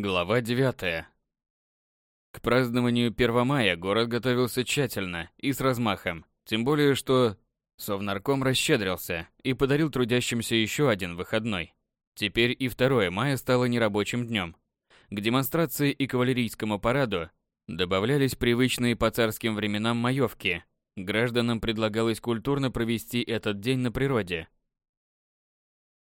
Глава 9. К празднованию 1 мая город готовился тщательно и с размахом, тем более что Совнарком расщедрился и подарил трудящимся еще один выходной. Теперь и 2 мая стало нерабочим днем. К демонстрации и кавалерийскому параду добавлялись привычные по царским временам маевки. Гражданам предлагалось культурно провести этот день на природе.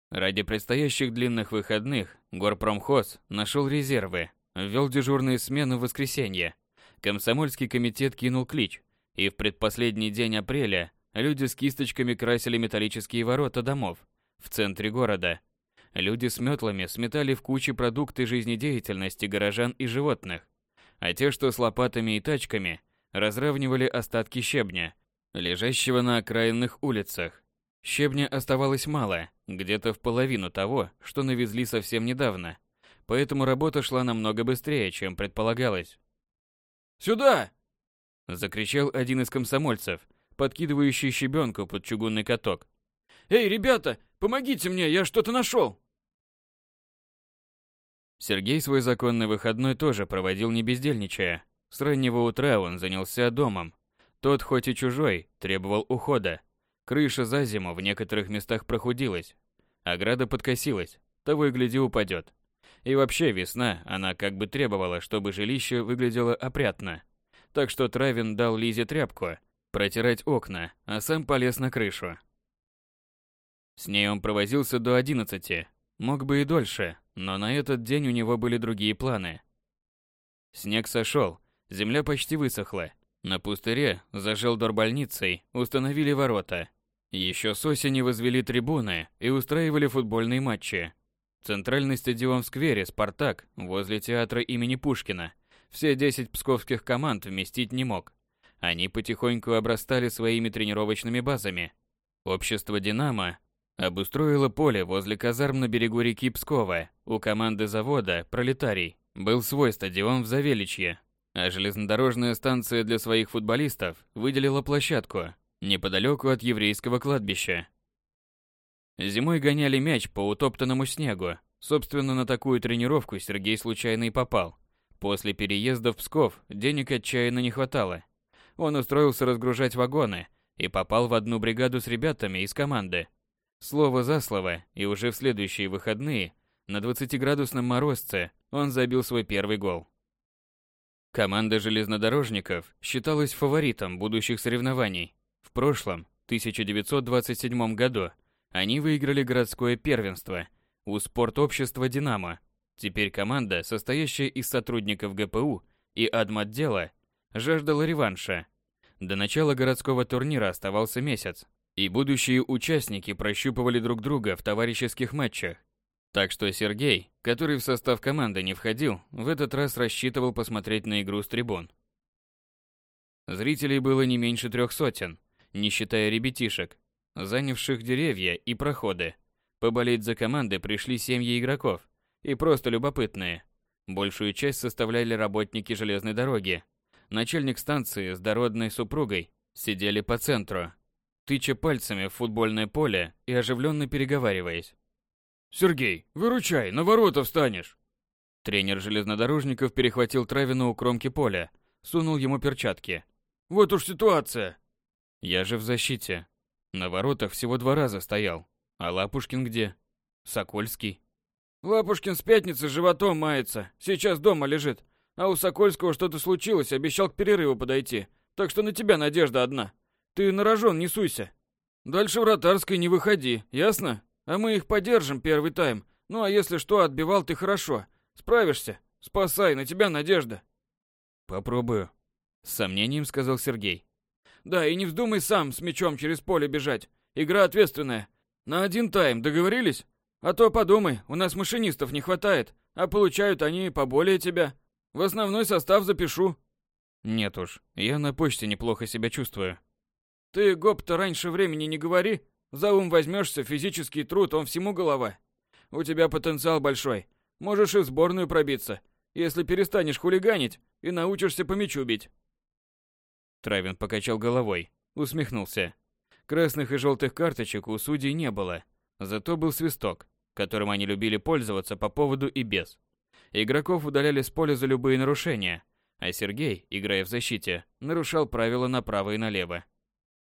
Ради предстоящих длинных выходных Горпромхоз нашел резервы, ввел дежурные смены в воскресенье. Комсомольский комитет кинул клич, и в предпоследний день апреля люди с кисточками красили металлические ворота домов в центре города. Люди с метлами сметали в кучи продукты жизнедеятельности горожан и животных, а те, что с лопатами и тачками, разравнивали остатки щебня, лежащего на окраинных улицах. Щебня оставалось мало, где-то в половину того, что навезли совсем недавно, поэтому работа шла намного быстрее, чем предполагалось. «Сюда!» – закричал один из комсомольцев, подкидывающий щебенку под чугунный каток. «Эй, ребята, помогите мне, я что-то нашел!» Сергей свой законный выходной тоже проводил не бездельничая. С раннего утра он занялся домом. Тот, хоть и чужой, требовал ухода. Крыша за зиму в некоторых местах прохудилась. Ограда подкосилась, того и гляди упадет. И вообще весна, она как бы требовала, чтобы жилище выглядело опрятно. Так что Травин дал Лизе тряпку, протирать окна, а сам полез на крышу. С ней он провозился до одиннадцати. Мог бы и дольше, но на этот день у него были другие планы. Снег сошел, земля почти высохла. На пустыре, за желдор-больницей, установили ворота. Еще с осени возвели трибуны и устраивали футбольные матчи. Центральный стадион в сквере «Спартак» возле театра имени Пушкина все 10 псковских команд вместить не мог. Они потихоньку обрастали своими тренировочными базами. Общество «Динамо» обустроило поле возле казарм на берегу реки Пскова. У команды завода «Пролетарий» был свой стадион в Завеличье, а железнодорожная станция для своих футболистов выделила площадку неподалеку от еврейского кладбища. Зимой гоняли мяч по утоптанному снегу. Собственно, на такую тренировку Сергей случайно и попал. После переезда в Псков денег отчаянно не хватало. Он устроился разгружать вагоны и попал в одну бригаду с ребятами из команды. Слово за слово, и уже в следующие выходные на 20-градусном морозце он забил свой первый гол. Команда железнодорожников считалась фаворитом будущих соревнований. Прошлом, 1927 году, они выиграли городское первенство у спортобщества «Динамо». Теперь команда, состоящая из сотрудников ГПУ и адмотдела, жаждала реванша. До начала городского турнира оставался месяц, и будущие участники прощупывали друг друга в товарищеских матчах. Так что Сергей, который в состав команды не входил, в этот раз рассчитывал посмотреть на игру с трибун. Зрителей было не меньше трех сотен, не считая ребятишек, занявших деревья и проходы. Поболеть за команды пришли семьи игроков и просто любопытные. Большую часть составляли работники железной дороги. Начальник станции с дородной супругой сидели по центру, тыча пальцами в футбольное поле и оживленно переговариваясь. «Сергей, выручай, на ворота встанешь!» Тренер железнодорожников перехватил Травина у кромки поля, сунул ему перчатки. «Вот уж ситуация!» «Я же в защите. На воротах всего два раза стоял. А Лапушкин где? Сокольский?» «Лапушкин с пятницы животом мается, сейчас дома лежит. А у Сокольского что-то случилось, обещал к перерыву подойти. Так что на тебя надежда одна. Ты на рожон не суйся. Дальше вратарской не выходи, ясно?» А мы их поддержим первый тайм. Ну а если что, отбивал ты хорошо. Справишься. Спасай, на тебя надежда. Попробую. С сомнением сказал Сергей. Да, и не вздумай сам с мячом через поле бежать. Игра ответственная. На один тайм, договорились? А то подумай, у нас машинистов не хватает, а получают они поболее тебя. В основной состав запишу. Нет уж, я на почте неплохо себя чувствую. Ты, гоп-то, раньше времени не говори, за ум возьмешься, физический труд, он всему голова. У тебя потенциал большой. Можешь и в сборную пробиться, если перестанешь хулиганить и научишься по мячу бить. Травин покачал головой, усмехнулся. Красных и желтых карточек у судей не было, зато был свисток, которым они любили пользоваться по поводу и без. Игроков удаляли с поля за любые нарушения, а Сергей, играя в защите, нарушал правила направо и налево.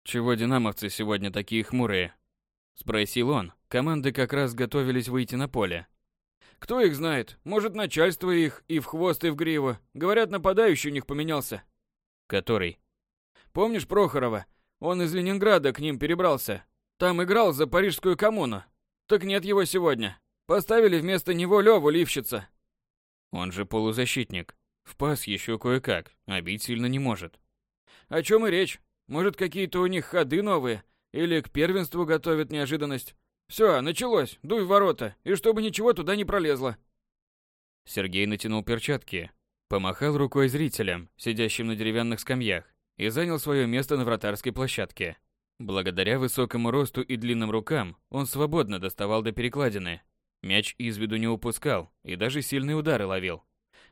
«Чего динамовцы сегодня такие хмурые?» Спросил он. Команды как раз готовились выйти на поле. «Кто их знает? Может, начальство их и в хвост, и в гриву. Говорят, нападающий у них поменялся». «Который?» «Помнишь Прохорова? Он из Ленинграда к ним перебрался. Там играл за парижскую коммуну. Так нет его сегодня. Поставили вместо него Леву Ливщица». «Он же полузащитник. В пас еще кое-как, а бить сильно не может». «О чем и речь? Может, какие-то у них ходы новые? Или к первенству готовят неожиданность? Все, началось, дуй в ворота, и чтобы ничего туда не пролезло. Сергей натянул перчатки, помахал рукой зрителям, сидящим на деревянных скамьях, и занял свое место на вратарской площадке. Благодаря высокому росту и длинным рукам он свободно доставал до перекладины. Мяч из виду не упускал и даже сильные удары ловил.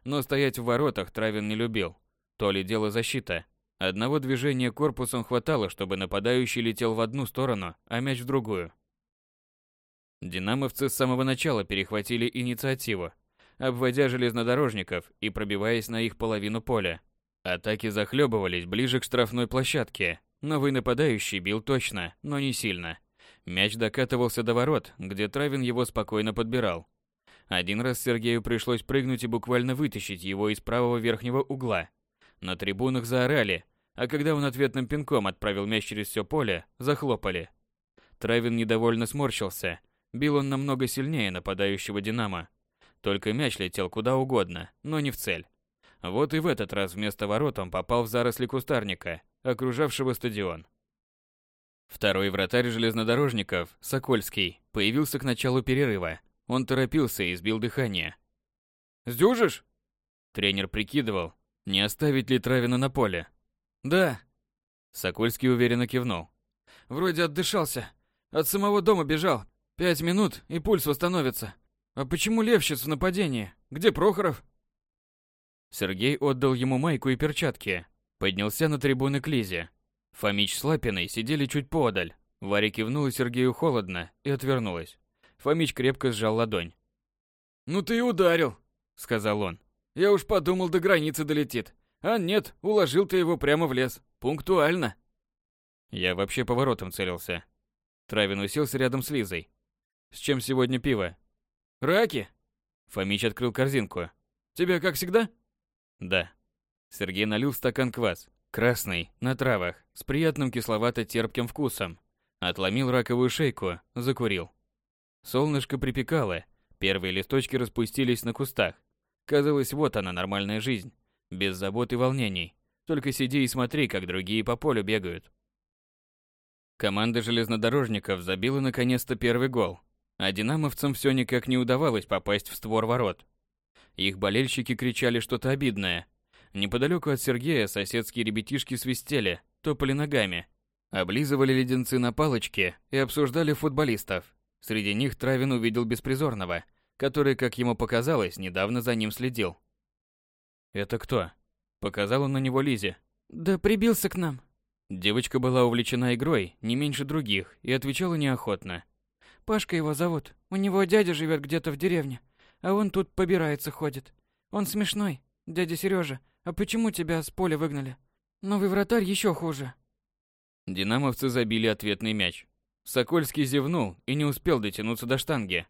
Но стоять в воротах Травин не любил. То ли дело защита, Одного движения корпусом хватало, чтобы нападающий летел в одну сторону, а мяч в другую. Динамовцы с самого начала перехватили инициативу, обводя железнодорожников и пробиваясь на их половину поля. Атаки захлебывались ближе к штрафной площадке. Новый нападающий бил точно, но не сильно. Мяч докатывался до ворот, где Травин его спокойно подбирал. Один раз Сергею пришлось прыгнуть и буквально вытащить его из правого верхнего угла. На трибунах заорали, а когда он ответным пинком отправил мяч через все поле, захлопали. Травин недовольно сморщился. Бил он намного сильнее нападающего «Динамо». Только мяч летел куда угодно, но не в цель. Вот и в этот раз вместо ворот он попал в заросли кустарника, окружавшего стадион. Второй вратарь железнодорожников, Сокольский, появился к началу перерыва. Он торопился и сбил дыхание. «Сдюжишь?» Тренер прикидывал, не оставить ли Травина на поле, «Да». Сокольский уверенно кивнул. «Вроде отдышался. От самого дома бежал. Пять минут, и пульс восстановится. А почему Левщиц в нападении? Где Прохоров?» Сергей отдал ему майку и перчатки. Поднялся на трибуны к Лизе. Фомич с Лапиной сидели чуть подаль. Варя кивнула Сергею холодно и отвернулась. Фомич крепко сжал ладонь. «Ну ты и ударил», — сказал он. «Я уж подумал, до границы долетит. А нет, уложил ты его прямо в лес. Пунктуально. Я вообще поворотом целился. Травин уселся рядом с Лизой. С чем сегодня пиво? Раки. Фомич открыл корзинку. Тебя как всегда? Да. Сергей налил стакан квас. Красный, на травах, с приятным кисловато-терпким вкусом. Отломил раковую шейку, закурил. Солнышко припекало, первые листочки распустились на кустах. Казалось, вот она, нормальная жизнь без забот и волнений. Только сиди и смотри, как другие по полю бегают. Команда железнодорожников забила наконец-то первый гол, а динамовцам все никак не удавалось попасть в створ ворот. Их болельщики кричали что-то обидное. Неподалеку от Сергея соседские ребятишки свистели, топали ногами, облизывали леденцы на палочке и обсуждали футболистов. Среди них Травин увидел беспризорного, который, как ему показалось, недавно за ним следил. «Это кто?» Показал он на него Лизе. «Да прибился к нам». Девочка была увлечена игрой не меньше других и отвечала неохотно. «Пашка его зовут. У него дядя живет где-то в деревне, а он тут побирается ходит. Он смешной, дядя Сережа. А почему тебя с поля выгнали? Новый вратарь еще хуже». Динамовцы забили ответный мяч. Сокольский зевнул и не успел дотянуться до штанги.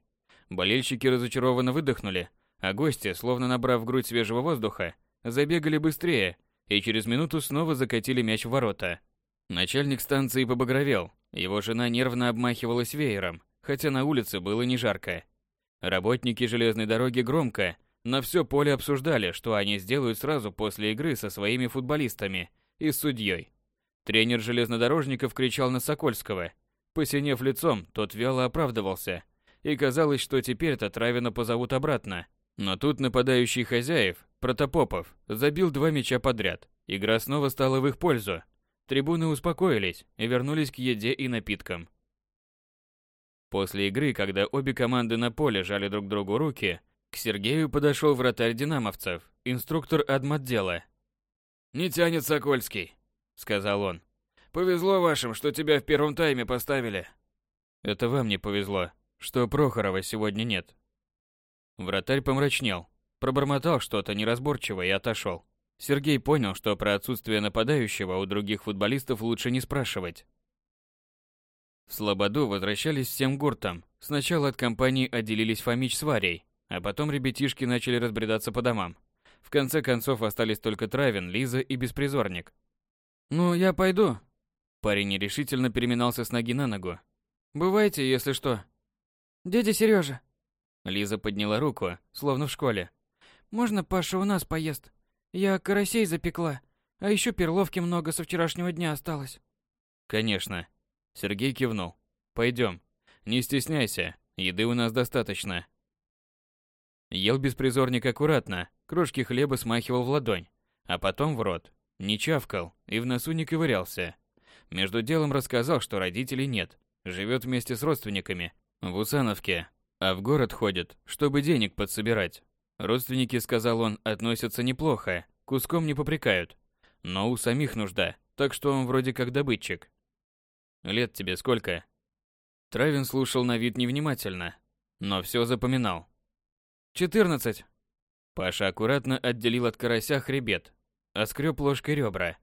Болельщики разочарованно выдохнули, а гости, словно набрав грудь свежего воздуха, забегали быстрее и через минуту снова закатили мяч в ворота. Начальник станции побагровел, его жена нервно обмахивалась веером, хотя на улице было не жарко. Работники железной дороги громко на все поле обсуждали, что они сделают сразу после игры со своими футболистами и судьей. Тренер железнодорожников кричал на Сокольского. Посинев лицом, тот вяло оправдывался. И казалось, что теперь-то Травина позовут обратно, но тут нападающий хозяев, Протопопов, забил два мяча подряд. Игра снова стала в их пользу. Трибуны успокоились и вернулись к еде и напиткам. После игры, когда обе команды на поле жали друг другу руки, к Сергею подошел вратарь динамовцев, инструктор адмотдела. «Не тянет Сокольский», — сказал он. «Повезло вашим, что тебя в первом тайме поставили». «Это вам не повезло, что Прохорова сегодня нет», Вратарь помрачнел. пробормотал что-то неразборчиво и отошел. Сергей понял, что про отсутствие нападающего у других футболистов лучше не спрашивать. В Слободу возвращались всем гуртом. Сначала от компании отделились Фомич с Варей, а потом ребятишки начали разбредаться по домам. В конце концов остались только Травин, Лиза и Беспризорник. «Ну, я пойду». Парень нерешительно переминался с ноги на ногу. «Бывайте, если что». «Дядя Сережа. Лиза подняла руку, словно в школе. «Можно Паша у нас поест? Я карасей запекла, а еще перловки много со вчерашнего дня осталось. Конечно. Сергей кивнул. Пойдем. Не стесняйся, еды у нас достаточно. Ел беспризорник аккуратно, крошки хлеба смахивал в ладонь, а потом в рот. Не чавкал и в носу не ковырялся. Между делом рассказал, что родителей нет, живет вместе с родственниками, в Усановке, а в город ходит, чтобы денег подсобирать. Родственники, сказал он, относятся неплохо, куском не попрекают. Но у самих нужда, так что он вроде как добытчик. Лет тебе сколько? Травин слушал на вид невнимательно, но все запоминал. Четырнадцать. Паша аккуратно отделил от карася хребет, оскреб ложкой ребра.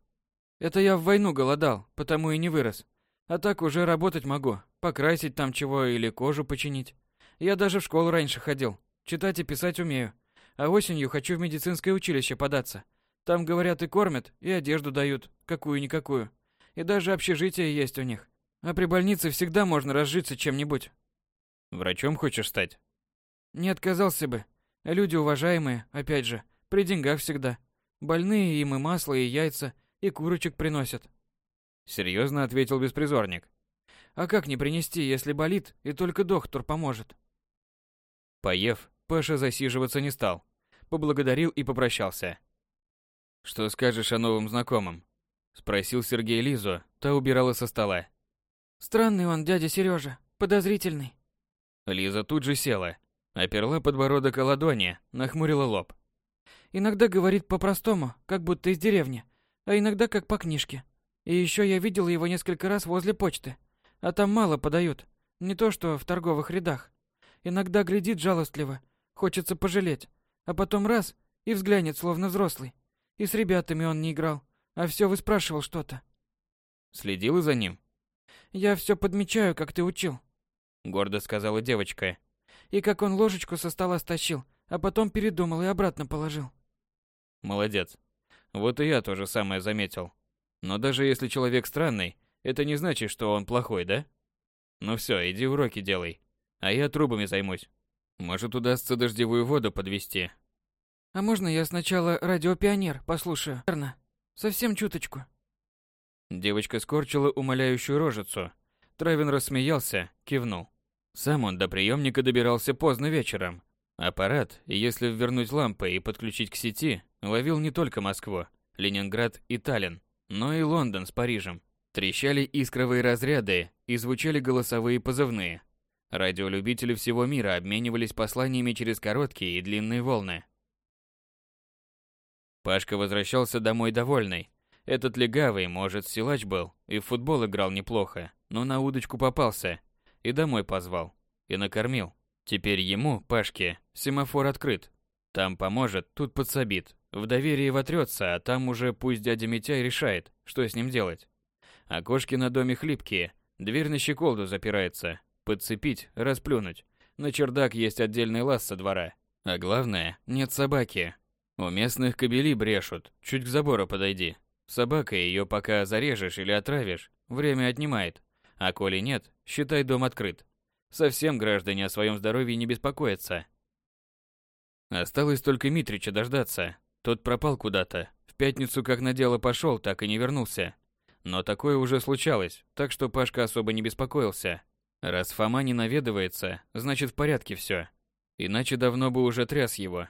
Это я в войну голодал, потому и не вырос. А так уже работать могу, покрасить там чего или кожу починить. Я даже в школу раньше ходил, читать и писать умею. А осенью хочу в медицинское училище податься. Там, говорят, и кормят, и одежду дают, какую-никакую. И даже общежитие есть у них. А при больнице всегда можно разжиться чем-нибудь. Врачом хочешь стать? Не отказался бы. Люди уважаемые, опять же, при деньгах всегда. Больные им и масло, и яйца, и курочек приносят. Серьезно ответил беспризорник. А как не принести, если болит, и только доктор поможет? Поев, Паша засиживаться не стал поблагодарил и попрощался. «Что скажешь о новом знакомом?» – спросил Сергей Лизу, та убирала со стола. «Странный он, дядя Сережа, подозрительный». Лиза тут же села, оперла подбородок о ладони, нахмурила лоб. «Иногда говорит по-простому, как будто из деревни, а иногда как по книжке. И еще я видела его несколько раз возле почты, а там мало подают, не то что в торговых рядах. Иногда глядит жалостливо, хочется пожалеть, а потом раз и взглянет, словно взрослый. И с ребятами он не играл, а все выспрашивал что-то. Следила за ним? Я все подмечаю, как ты учил. Гордо сказала девочка. И как он ложечку со стола стащил, а потом передумал и обратно положил. Молодец. Вот и я то же самое заметил. Но даже если человек странный, это не значит, что он плохой, да? Ну все, иди уроки делай, а я трубами займусь. Может, удастся дождевую воду подвести. А можно я сначала радиопионер послушаю? Верно. Совсем чуточку. Девочка скорчила умоляющую рожицу. Травин рассмеялся, кивнул. Сам он до приемника добирался поздно вечером. Аппарат, если ввернуть лампы и подключить к сети, ловил не только Москву, Ленинград и Таллин, но и Лондон с Парижем. Трещали искровые разряды и звучали голосовые позывные. Радиолюбители всего мира обменивались посланиями через короткие и длинные волны. Пашка возвращался домой довольный. Этот легавый, может, силач был, и в футбол играл неплохо, но на удочку попался. И домой позвал. И накормил. Теперь ему, Пашке, семафор открыт. Там поможет, тут подсобит. В доверии вотрется, а там уже пусть дядя Митяй решает, что с ним делать. Окошки на доме хлипкие, дверь на щеколду запирается, Подцепить, расплюнуть. На чердак есть отдельный лаз со двора. А главное, нет собаки. У местных кобели брешут, чуть к забору подойди. Собака ее пока зарежешь или отравишь, время отнимает. А коли нет, считай дом открыт. Совсем граждане о своем здоровье не беспокоятся. Осталось только Митрича дождаться. Тот пропал куда-то. В пятницу как на дело пошел, так и не вернулся. Но такое уже случалось, так что Пашка особо не беспокоился. Раз Фома не наведывается, значит в порядке все. Иначе давно бы уже тряс его.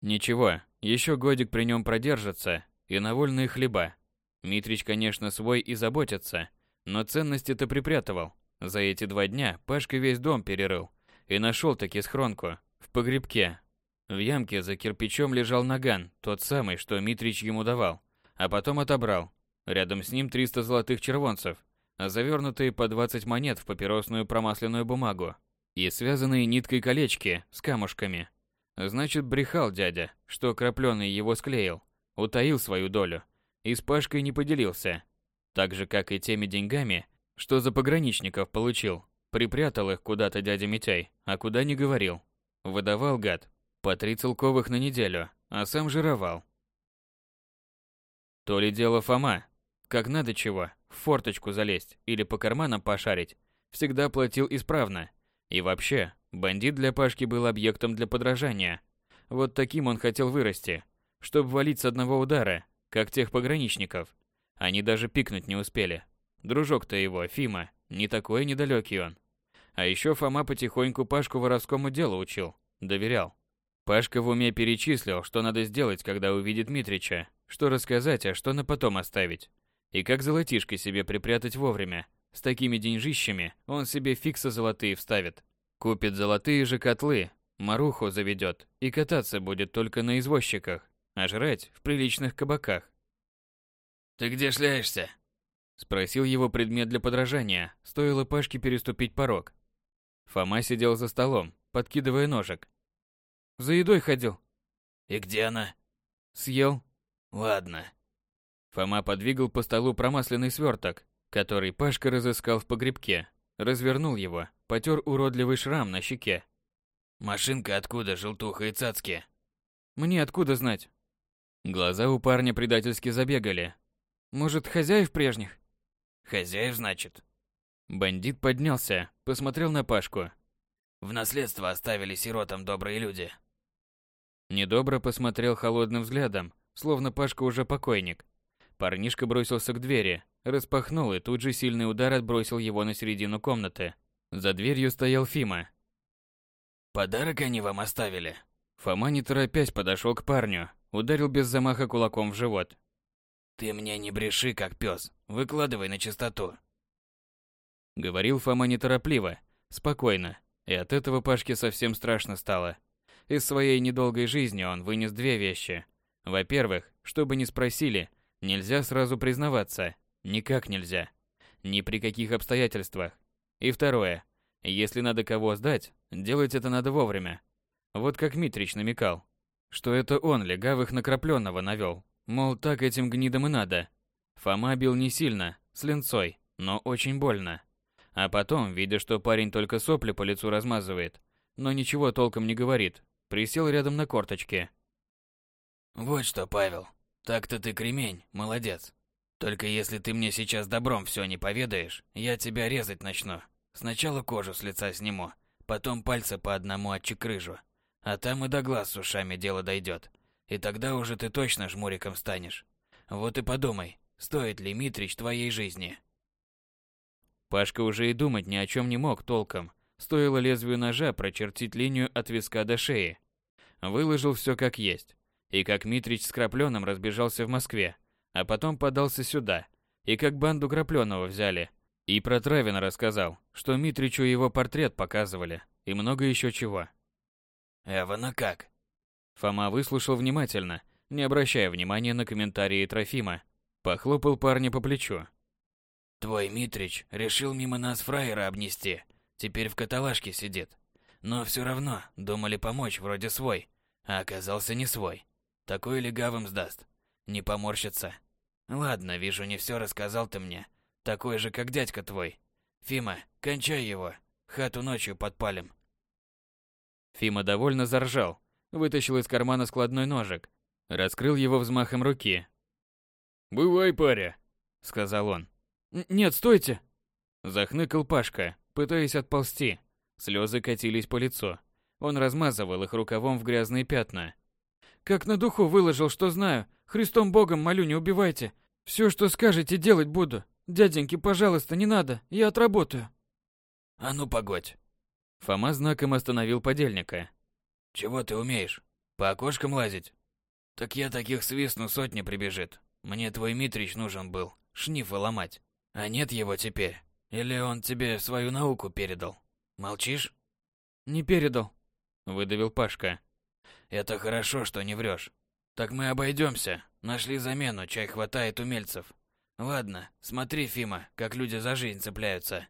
Ничего, еще годик при нем продержится, и на вольные хлеба. Митрич, конечно, свой и заботится, но ценности-то припрятывал. За эти два дня Пашка весь дом перерыл и нашел таки схронку в погребке. В ямке за кирпичом лежал наган, тот самый, что Митрич ему давал, а потом отобрал. Рядом с ним 300 золотых червонцев, завернутые по 20 монет в папиросную промасленную бумагу и связанные ниткой колечки с камушками. Значит, брехал дядя, что крапленый его склеил, утаил свою долю и с Пашкой не поделился. Так же, как и теми деньгами, что за пограничников получил. Припрятал их куда-то дядя Митяй, а куда не говорил. Выдавал гад. По три целковых на неделю, а сам жировал. То ли дело Фома. Как надо чего, в форточку залезть или по карманам пошарить, всегда платил исправно. И вообще, бандит для Пашки был объектом для подражания. Вот таким он хотел вырасти, чтобы валить с одного удара, как тех пограничников. Они даже пикнуть не успели. Дружок-то его, Фима, не такой недалекий он. А еще Фома потихоньку Пашку воровскому делу учил, доверял. Пашка в уме перечислил, что надо сделать, когда увидит Митрича, что рассказать, а что на потом оставить. И как золотишко себе припрятать вовремя. С такими деньжищами он себе фикса золотые вставит. Купит золотые же котлы, маруху заведет и кататься будет только на извозчиках, а жрать в приличных кабаках. «Ты где шляешься?» Спросил его предмет для подражания, стоило Пашке переступить порог. Фома сидел за столом, подкидывая ножик. «За едой ходил». «И где она?» «Съел». «Ладно». Фома подвигал по столу промасленный сверток, который Пашка разыскал в погребке, развернул его, потер уродливый шрам на щеке. «Машинка откуда, желтуха и цацки?» «Мне откуда знать?» Глаза у парня предательски забегали. «Может, хозяев прежних?» Хозяев, значит. Бандит поднялся, посмотрел на Пашку. В наследство оставили сиротам добрые люди. Недобро посмотрел холодным взглядом, словно Пашка уже покойник. Парнишка бросился к двери, распахнул и тут же сильный удар отбросил его на середину комнаты. За дверью стоял Фима. «Подарок они вам оставили?» Фома не торопясь подошел к парню, ударил без замаха кулаком в живот. «Ты мне не бреши, как пес. Выкладывай на чистоту». Говорил Фома неторопливо, спокойно, и от этого Пашке совсем страшно стало. Из своей недолгой жизни он вынес две вещи. Во-первых, чтобы не спросили, нельзя сразу признаваться. Никак нельзя. Ни при каких обстоятельствах. И второе, если надо кого сдать, делать это надо вовремя. Вот как Митрич намекал, что это он легавых накрапленного навел, Мол, так этим гнидам и надо. Фома бил не сильно, с линцой, но очень больно. А потом, видя, что парень только сопли по лицу размазывает, но ничего толком не говорит, присел рядом на корточке. «Вот что, Павел, так-то ты кремень, молодец. Только если ты мне сейчас добром все не поведаешь, я тебя резать начну. Сначала кожу с лица сниму, потом пальцы по одному отчекрыжу, а там и до глаз с ушами дело дойдет. И тогда уже ты точно жмуриком станешь. Вот и подумай, стоит ли Митрич твоей жизни. Пашка уже и думать ни о чем не мог толком. Стоило лезвию ножа прочертить линию от виска до шеи. Выложил все как есть. И как Митрич с Крапленым разбежался в Москве, а потом подался сюда. И как банду Крапленого взяли. И про Травина рассказал, что Митричу его портрет показывали. И много еще чего. Эвана как? Фома выслушал внимательно, не обращая внимания на комментарии Трофима. Похлопал парня по плечу. «Твой Митрич решил мимо нас фраера обнести. Теперь в каталажке сидит. Но все равно думали помочь, вроде свой. А оказался не свой. Такой легавым сдаст. Не поморщится. Ладно, вижу, не все рассказал ты мне. Такой же, как дядька твой. Фима, кончай его. Хату ночью подпалим. Фима довольно заржал, вытащил из кармана складной ножик, раскрыл его взмахом руки. «Бывай, паря», — сказал он. «Нет, стойте!» Захныкал Пашка, пытаясь отползти. Слезы катились по лицу. Он размазывал их рукавом в грязные пятна. «Как на духу выложил, что знаю. Христом Богом молю, не убивайте. Все, что скажете, делать буду. Дяденьки, пожалуйста, не надо, я отработаю». «А ну, погодь!» Фома знаком остановил подельника. Чего ты умеешь? По окошкам лазить? Так я таких свистну сотни прибежит. Мне твой Митрич нужен был, шнифы ломать. А нет его теперь. Или он тебе свою науку передал? Молчишь? Не передал, выдавил Пашка. Это хорошо, что не врешь. Так мы обойдемся. Нашли замену, чай хватает умельцев. Ладно, смотри, Фима, как люди за жизнь цепляются.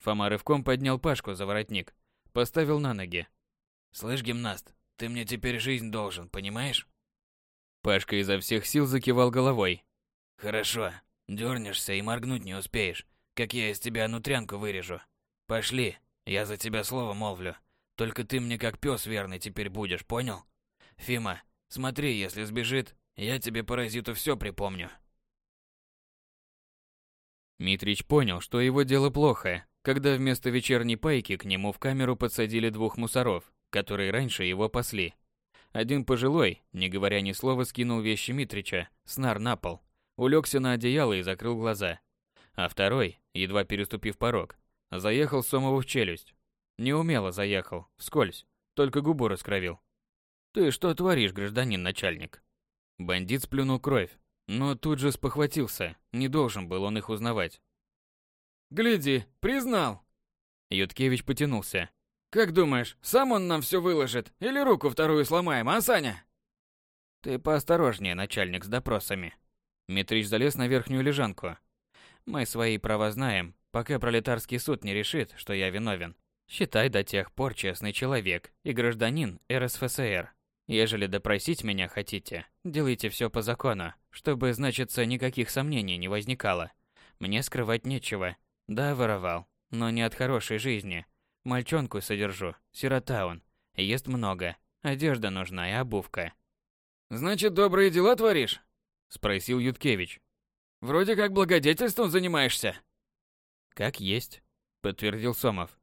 Фома рывком поднял Пашку за воротник, поставил на ноги. Слышь, гимнаст, Ты мне теперь жизнь должен, понимаешь? Пашка изо всех сил закивал головой. Хорошо. Дернешься и моргнуть не успеешь, как я из тебя нутрянку вырежу. Пошли, я за тебя слово молвлю. Только ты мне как пес верный теперь будешь, понял? Фима, смотри, если сбежит, я тебе паразиту все припомню. Митрич понял, что его дело плохо, когда вместо вечерней пайки к нему в камеру подсадили двух мусоров, которые раньше его пасли. Один пожилой, не говоря ни слова, скинул вещи Митрича, снар на пол, улегся на одеяло и закрыл глаза. А второй, едва переступив порог, заехал Сомову в челюсть. Неумело заехал, вскользь, только губу раскровил. «Ты что творишь, гражданин начальник?» Бандит сплюнул кровь, но тут же спохватился, не должен был он их узнавать. «Гляди, признал!» Юткевич потянулся. «Как думаешь, сам он нам все выложит или руку вторую сломаем, а, Саня?» «Ты поосторожнее, начальник, с допросами». Митрич залез на верхнюю лежанку. «Мы свои права знаем, пока пролетарский суд не решит, что я виновен. Считай до тех пор честный человек и гражданин РСФСР. Ежели допросить меня хотите, делайте все по закону, чтобы, значится, никаких сомнений не возникало. Мне скрывать нечего. Да, воровал, но не от хорошей жизни. Мальчонку содержу, сирота он. Ест много, одежда нужна и обувка. «Значит, добрые дела творишь?» – спросил Юткевич. «Вроде как благодетельством занимаешься». «Как есть», – подтвердил Сомов.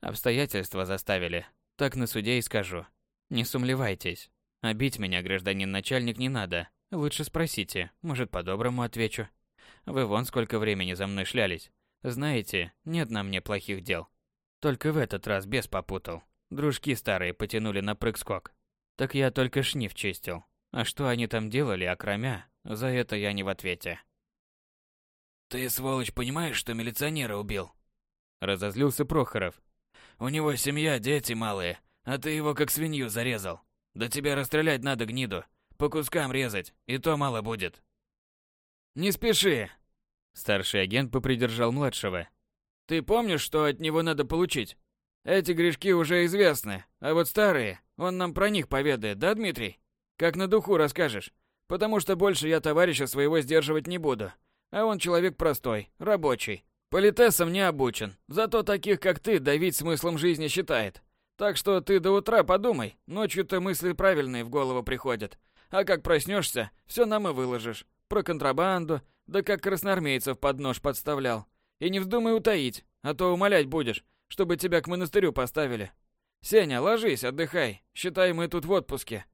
«Обстоятельства заставили, так на суде и скажу. Не сумлевайтесь. Обить меня, гражданин начальник, не надо. Лучше спросите, может, по-доброму отвечу. Вы вон сколько времени за мной шлялись. Знаете, нет на мне плохих дел. Только в этот раз бес попутал. Дружки старые потянули на прыг-скок. Так я только шниф чистил. А что они там делали, окромя, за это я не в ответе. Ты, сволочь, понимаешь, что милиционера убил? Разозлился Прохоров. У него семья, дети малые, а ты его как свинью зарезал. Да тебя расстрелять надо, гниду. По кускам резать, и то мало будет. Не спеши. Старший агент попридержал младшего. Ты помнишь, что от него надо получить? Эти грешки уже известны, а вот старые, он нам про них поведает, да, Дмитрий? Как на духу расскажешь. Потому что больше я товарища своего сдерживать не буду. А он человек простой, рабочий. Политесом не обучен, зато таких, как ты, давить смыслом жизни считает. Так что ты до утра подумай, ночью-то мысли правильные в голову приходят. А как проснешься, все нам и выложишь. Про контрабанду, да как красноармейцев под нож подставлял. И не вздумай утаить, а то умолять будешь, чтобы тебя к монастырю поставили. Сеня, ложись, отдыхай. Считай, мы тут в отпуске.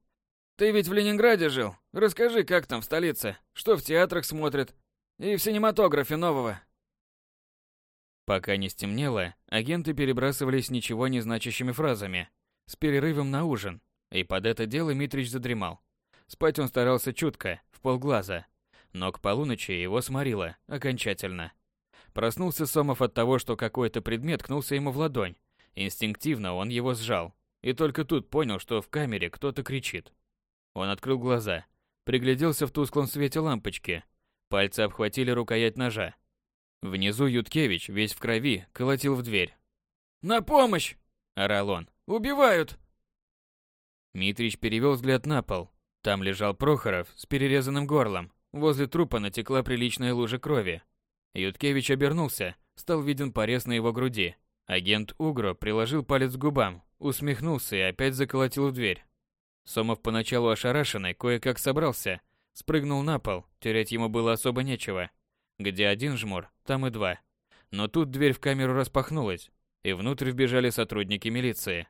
Ты ведь в Ленинграде жил. Расскажи, как там в столице, что в театрах смотрят и в синематографе нового. Пока не стемнело, агенты перебрасывались ничего не значащими фразами, с перерывом на ужин, и под это дело Митрич задремал. Спать он старался чутко, в полглаза, но к полуночи его сморило окончательно. Проснулся Сомов от того, что какой-то предмет кнулся ему в ладонь. Инстинктивно он его сжал, и только тут понял, что в камере кто-то кричит. Он открыл глаза, пригляделся в тусклом свете лампочки. Пальцы обхватили рукоять ножа. Внизу Юткевич, весь в крови, колотил в дверь. «На помощь!» – орал он. «Убивают!» Митрич перевел взгляд на пол. Там лежал Прохоров с перерезанным горлом. Возле трупа натекла приличная лужа крови. Юткевич обернулся, стал виден порез на его груди. Агент Угро приложил палец к губам, усмехнулся и опять заколотил в дверь. Сомов поначалу ошарашенный кое-как собрался, спрыгнул на пол, терять ему было особо нечего. Где один жмур, там и два. Но тут дверь в камеру распахнулась, и внутрь вбежали сотрудники милиции.